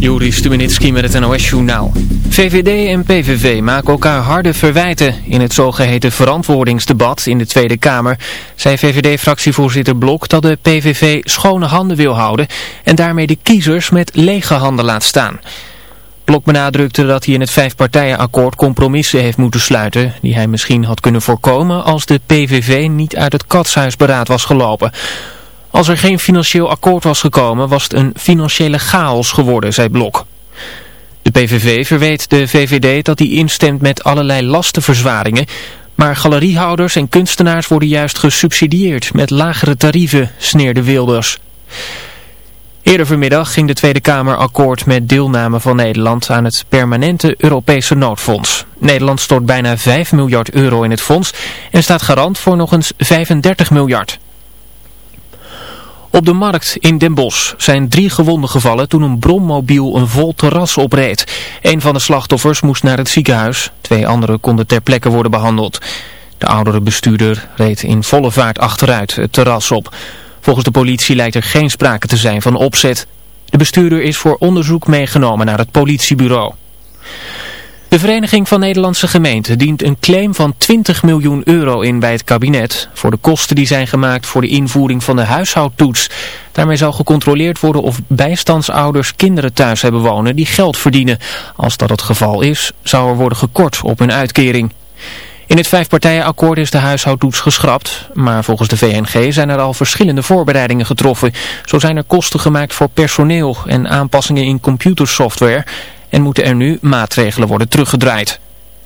Juri Stubenitski met het NOS-journaal. VVD en PVV maken elkaar harde verwijten in het zogeheten verantwoordingsdebat in de Tweede Kamer. Zei VVD-fractievoorzitter Blok dat de PVV schone handen wil houden en daarmee de kiezers met lege handen laat staan. Blok benadrukte dat hij in het vijfpartijenakkoord compromissen heeft moeten sluiten... die hij misschien had kunnen voorkomen als de PVV niet uit het katshuisberaad was gelopen... Als er geen financieel akkoord was gekomen was het een financiële chaos geworden, zei Blok. De PVV verweet de VVD dat hij instemt met allerlei lastenverzwaringen, maar galeriehouders en kunstenaars worden juist gesubsidieerd met lagere tarieven, sneerde Wilders. Eerder vanmiddag ging de Tweede Kamer akkoord met deelname van Nederland aan het permanente Europese noodfonds. Nederland stort bijna 5 miljard euro in het fonds en staat garant voor nog eens 35 miljard. Op de markt in Den Bosch zijn drie gewonden gevallen toen een brommobiel een vol terras opreed. Een van de slachtoffers moest naar het ziekenhuis. Twee anderen konden ter plekke worden behandeld. De oudere bestuurder reed in volle vaart achteruit het terras op. Volgens de politie lijkt er geen sprake te zijn van opzet. De bestuurder is voor onderzoek meegenomen naar het politiebureau. De Vereniging van Nederlandse Gemeenten dient een claim van 20 miljoen euro in bij het kabinet voor de kosten die zijn gemaakt voor de invoering van de huishoudtoets. Daarmee zal gecontroleerd worden of bijstandsouders kinderen thuis hebben wonen die geld verdienen. Als dat het geval is, zou er worden gekort op hun uitkering. In het vijfpartijenakkoord is de huishoudtoets geschrapt, maar volgens de VNG zijn er al verschillende voorbereidingen getroffen. Zo zijn er kosten gemaakt voor personeel en aanpassingen in computersoftware en moeten er nu maatregelen worden teruggedraaid.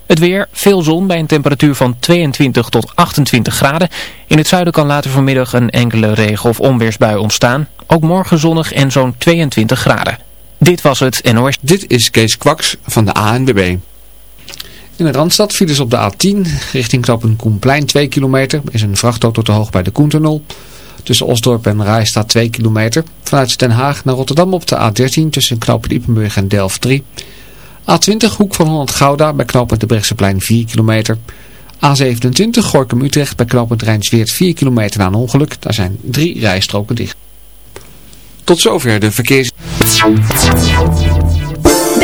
Het weer, veel zon bij een temperatuur van 22 tot 28 graden. In het zuiden kan later vanmiddag een enkele regen- of onweersbui ontstaan. Ook morgen zonnig en zo'n 22 graden. Dit was het NOS. Dit is Kees Kwaks van de ANWB. In de Randstad files op de A10 richting knooppunt Koenplein 2 kilometer. Is een vrachtauto te hoog bij de Koentunnel. Tussen Osdorp en Rai staat 2 kilometer. Vanuit Den Haag naar Rotterdam op de A13 tussen knooppunt Ippenburg en Delft 3. A20 Hoek van Holland Gouda bij knooppunt de Brechtseplein 4 kilometer. A27 Gorkum Utrecht bij knooppunt Rijnsweert 4 kilometer na een ongeluk. Daar zijn drie rijstroken dicht. Tot zover de verkeers...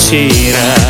c'era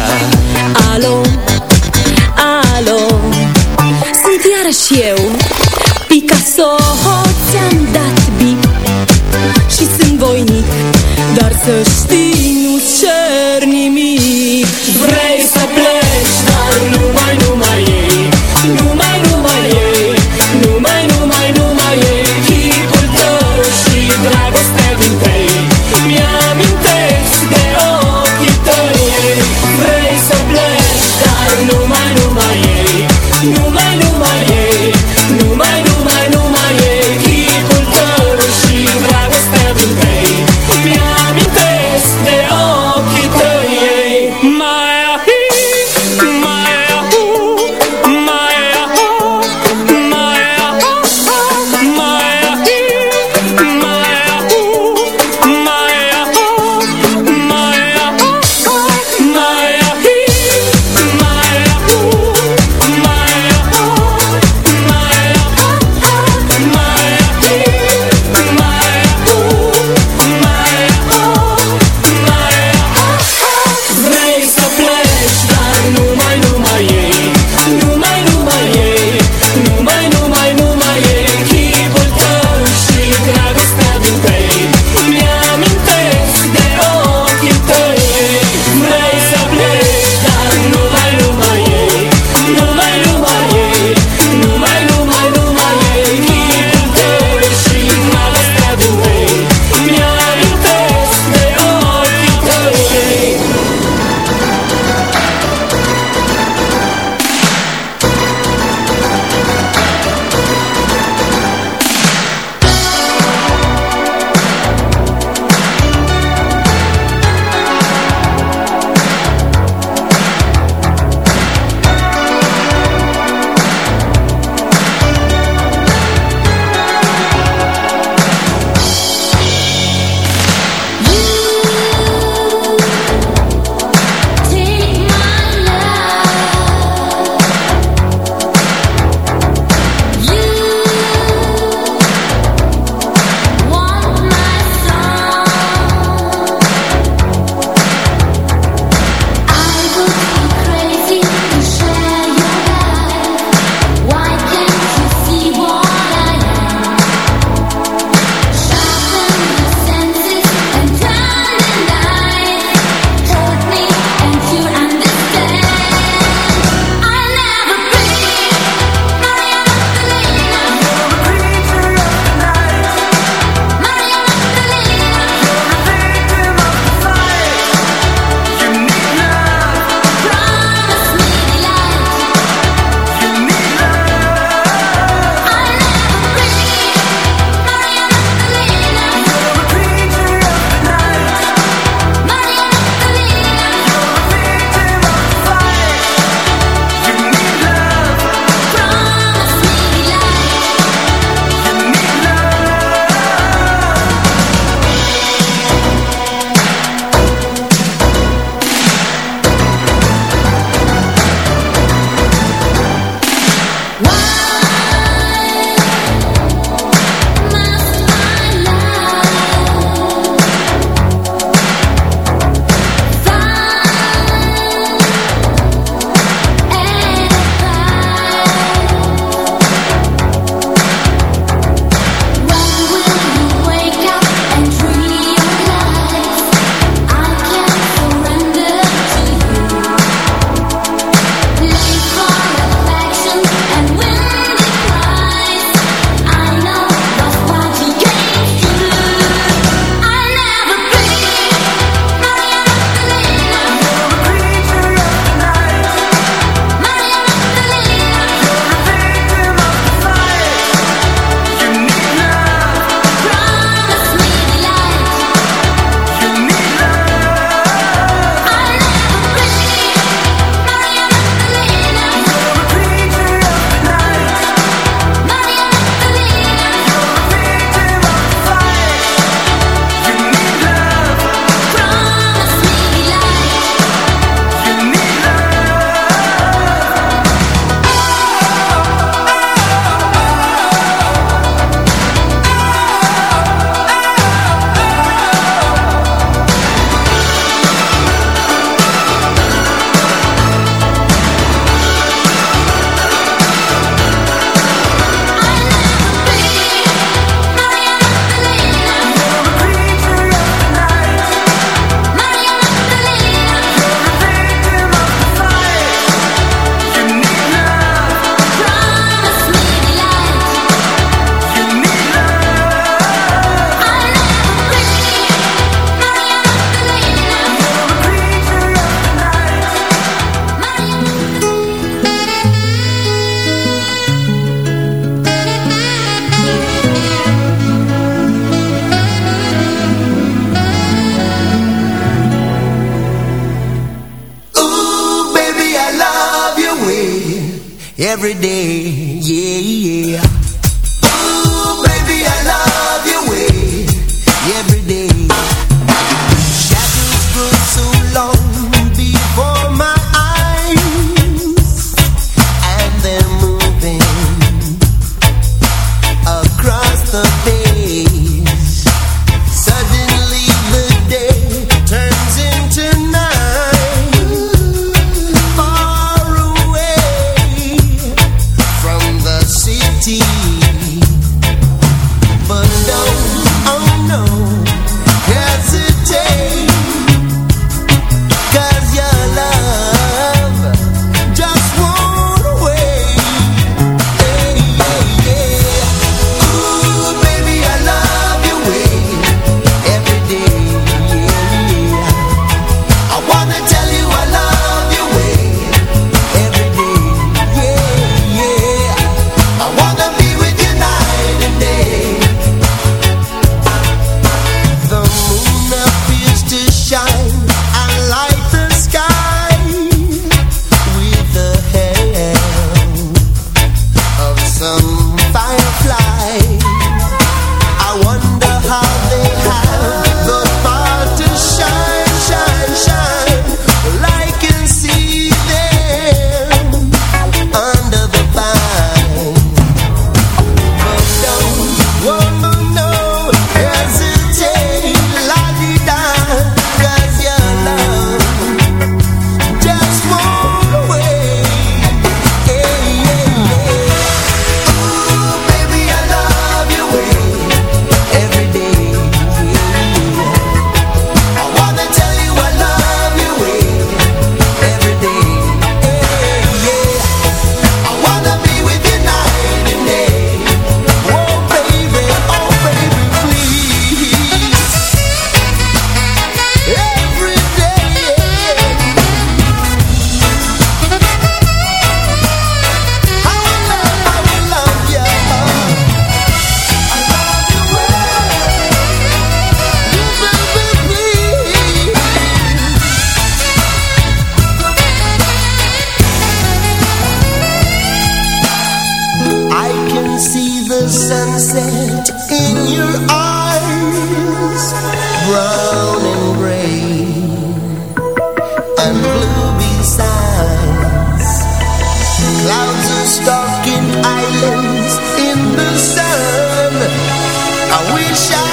I wish I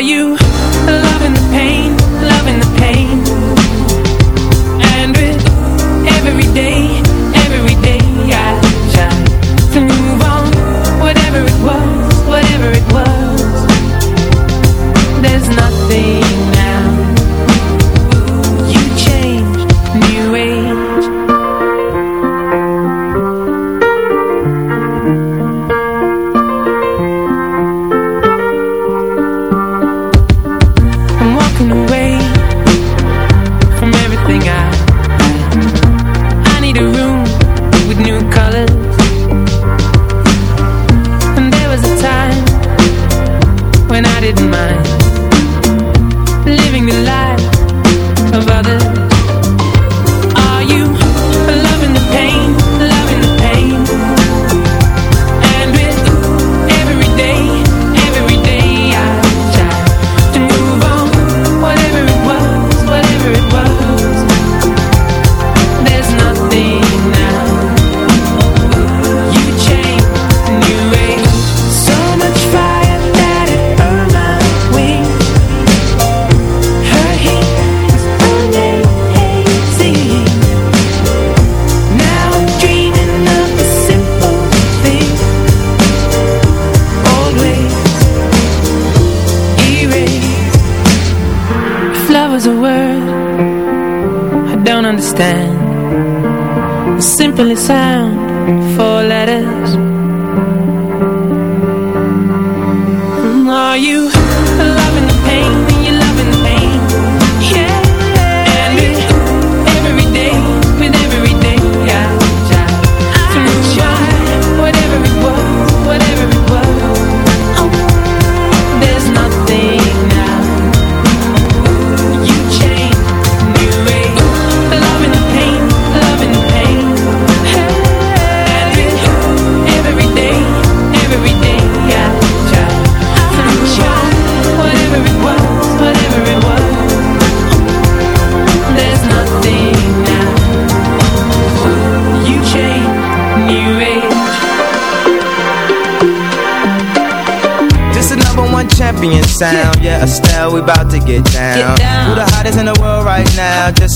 Are you loving the pain, loving the pain? And with every day, every day I try to move on Whatever it was, whatever it was There's nothing now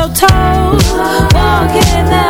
so tall, walking.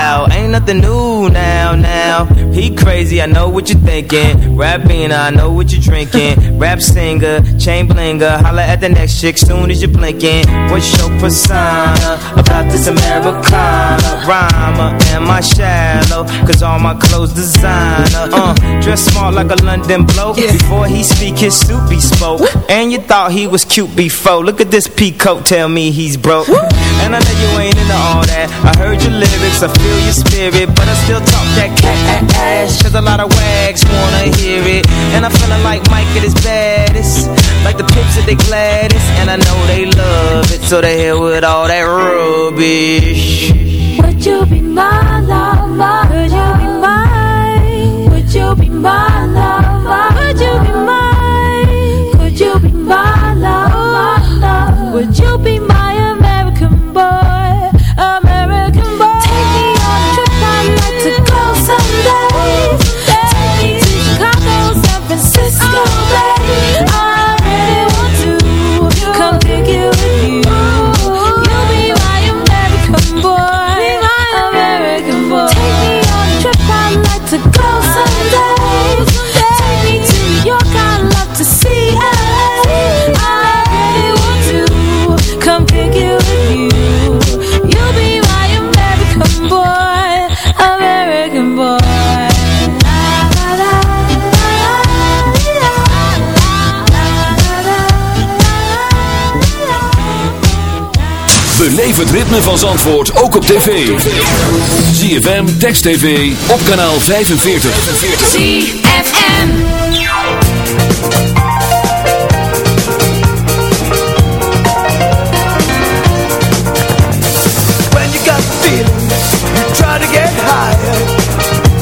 Nothing new now, now. He crazy, I know what you're thinking. Rapping, I know what you're drinking. Rap singer, chain blinger. Holla at the next chick soon as you're blinking. What's your persona about this Americana? Rhymer, am I shallow? Cause all my clothes designer. Uh, dress smart like a London bloke. Before he speak his suit bespoke. And you thought he was cute before. Look at this peacoat, tell me he's broke. And I know you ain't into all that. I heard your lyrics, I feel your spirit, but I still talk that cat ass. Cause a lot of wags wanna hear it. And I'm feeling like Mike at his baddest. Like the pips at they gladdest. And I know they love it, so they hell with all that rubbish. Would you be my lover? Would you be mine? Would you be my lover? Would you be mine? Could you be my lover? Would you be ritme van Zandvoort ook op tv. ZFM, Text TV, op kanaal 45. ZFM. When you got the feeling, you try to get higher.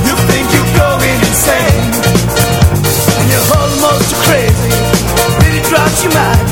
You think you're going insane. And you're almost crazy. Really drives you mad.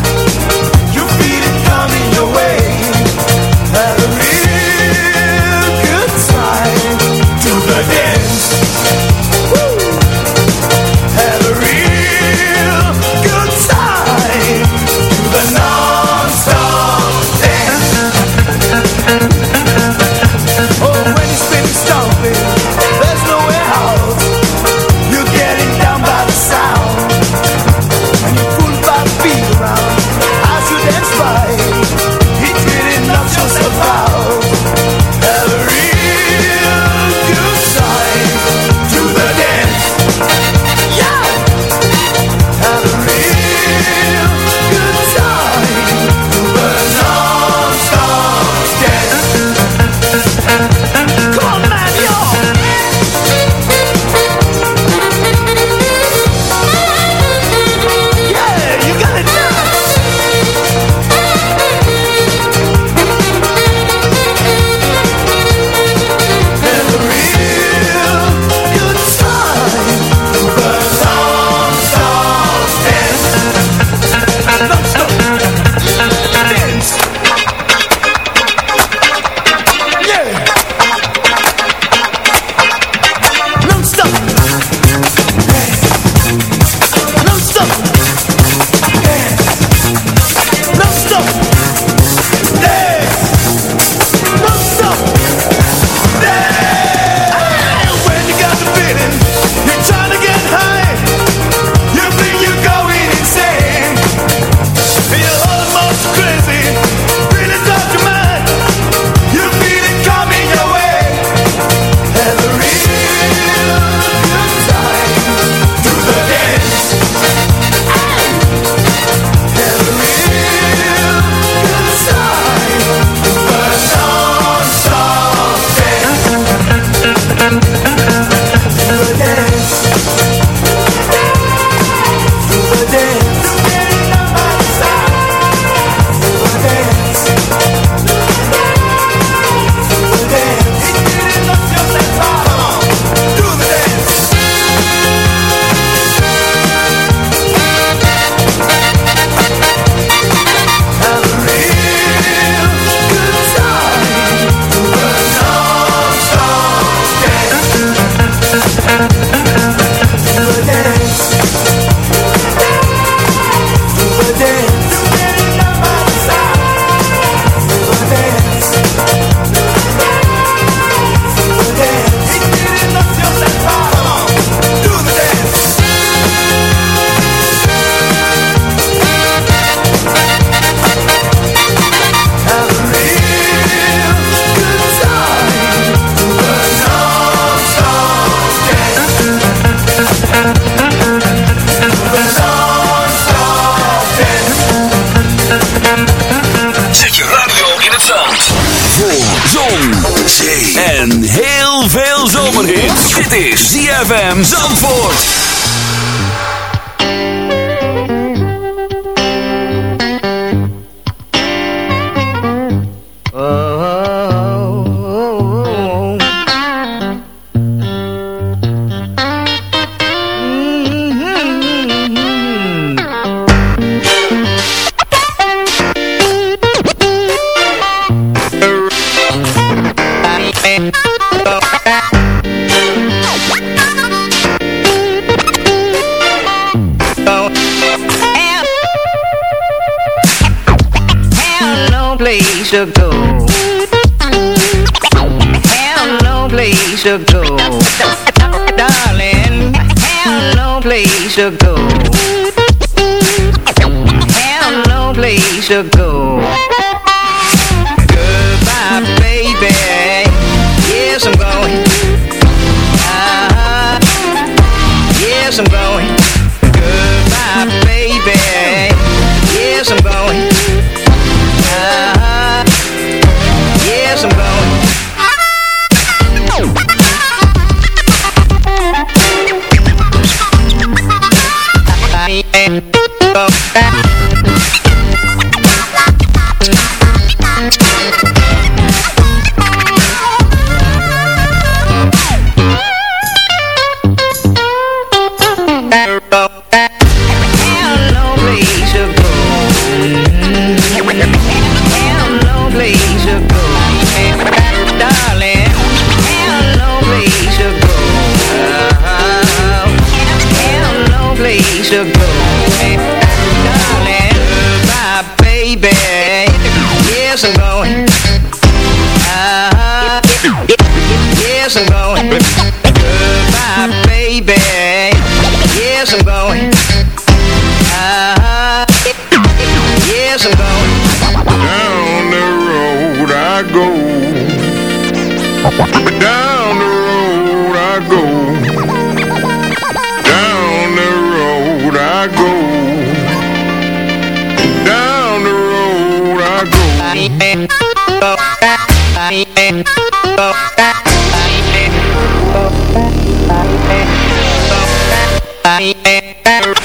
Place to go. Have no place to go. Darling, have no place to go. Have no place to go. Goodbye, baby. Yes, I'm going. Ah, yes, I'm going.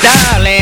Darling,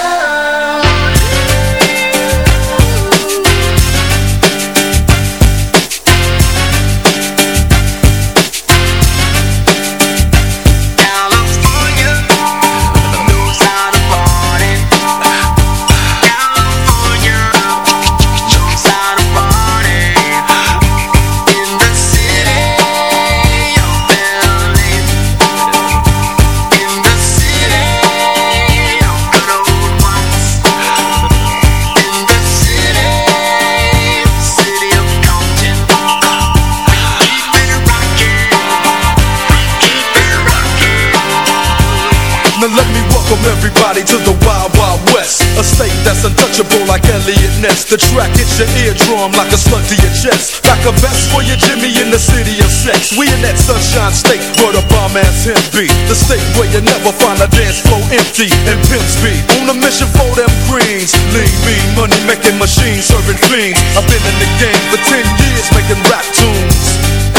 That's untouchable like Elliot Ness. The track hits your eardrum like a slug to your chest. Like a vest for your Jimmy in the city of sex. We in that sunshine state where the bomb ass him be. The state where you never find a dance floor empty And pimp speed On a mission for them greens. Lean, mean, money making machines serving fiends I've been in the game for 10 years making rap tunes.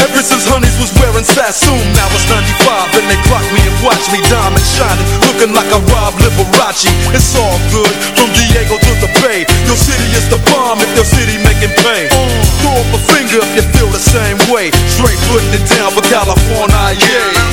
Ever since Honeys was wearing Sassoon, now it's 95 and they clock watch me diamond shining, looking like a Rob Liberace. It's all good, from Diego to the Bay. Your city is the bomb if your city making pain. Throw up a finger if you feel the same way. Straight putting it down for California, yeah.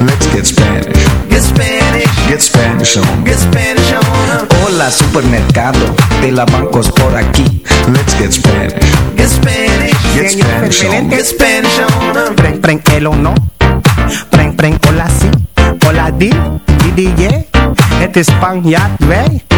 Let's get Spanish. Get Spanish. Get Spanish on. Get Spanish on. Hola supermercado de la bancos por aquí. Let's get Spanish. Get Spanish. Get Spanish on. Get Spanish on. Preng, preng, el o no. Preng, preng, hola si. Hola di, di, di, yeah. Het is Spanjaard, wij.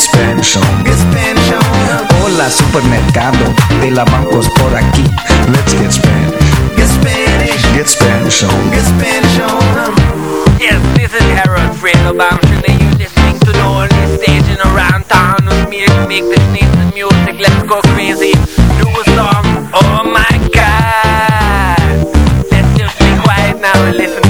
Get Spanish. Get Spanish on. Get Spanish on. Hola supermercado de la bancos por aquí. Let's get Spanish. Get Spanish. Get Spanish on. Get Spanish on. Yes, this is Harold Fredo Bamshin and you're listening to the only station around town with me to make this nice music. Let's go crazy. Do a song. Oh my god. Let's just be quiet now and listen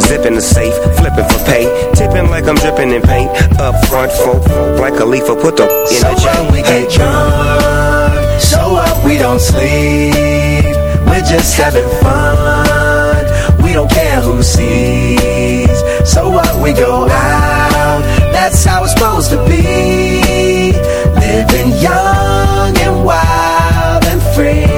Zipping the safe, flipping for pay. Tipping like I'm dripping in paint. Up front, folk, like a leaf, put the in So the chain. what, we get drunk. So what, we don't sleep. We're just having fun. We don't care who sees. So what, we go out. That's how it's supposed to be. Living young and wild and free.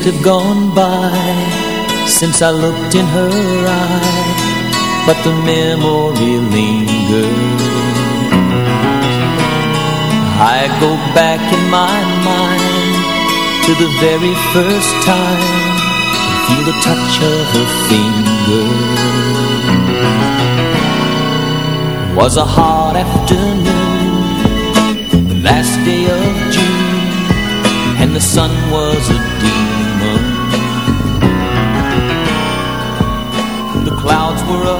years have gone by since I looked in her eye, but the memory lingers. I go back in my mind to the very first time and feel the touch of her finger. Was a hot afternoon, the last day of June and the sun was a clouds were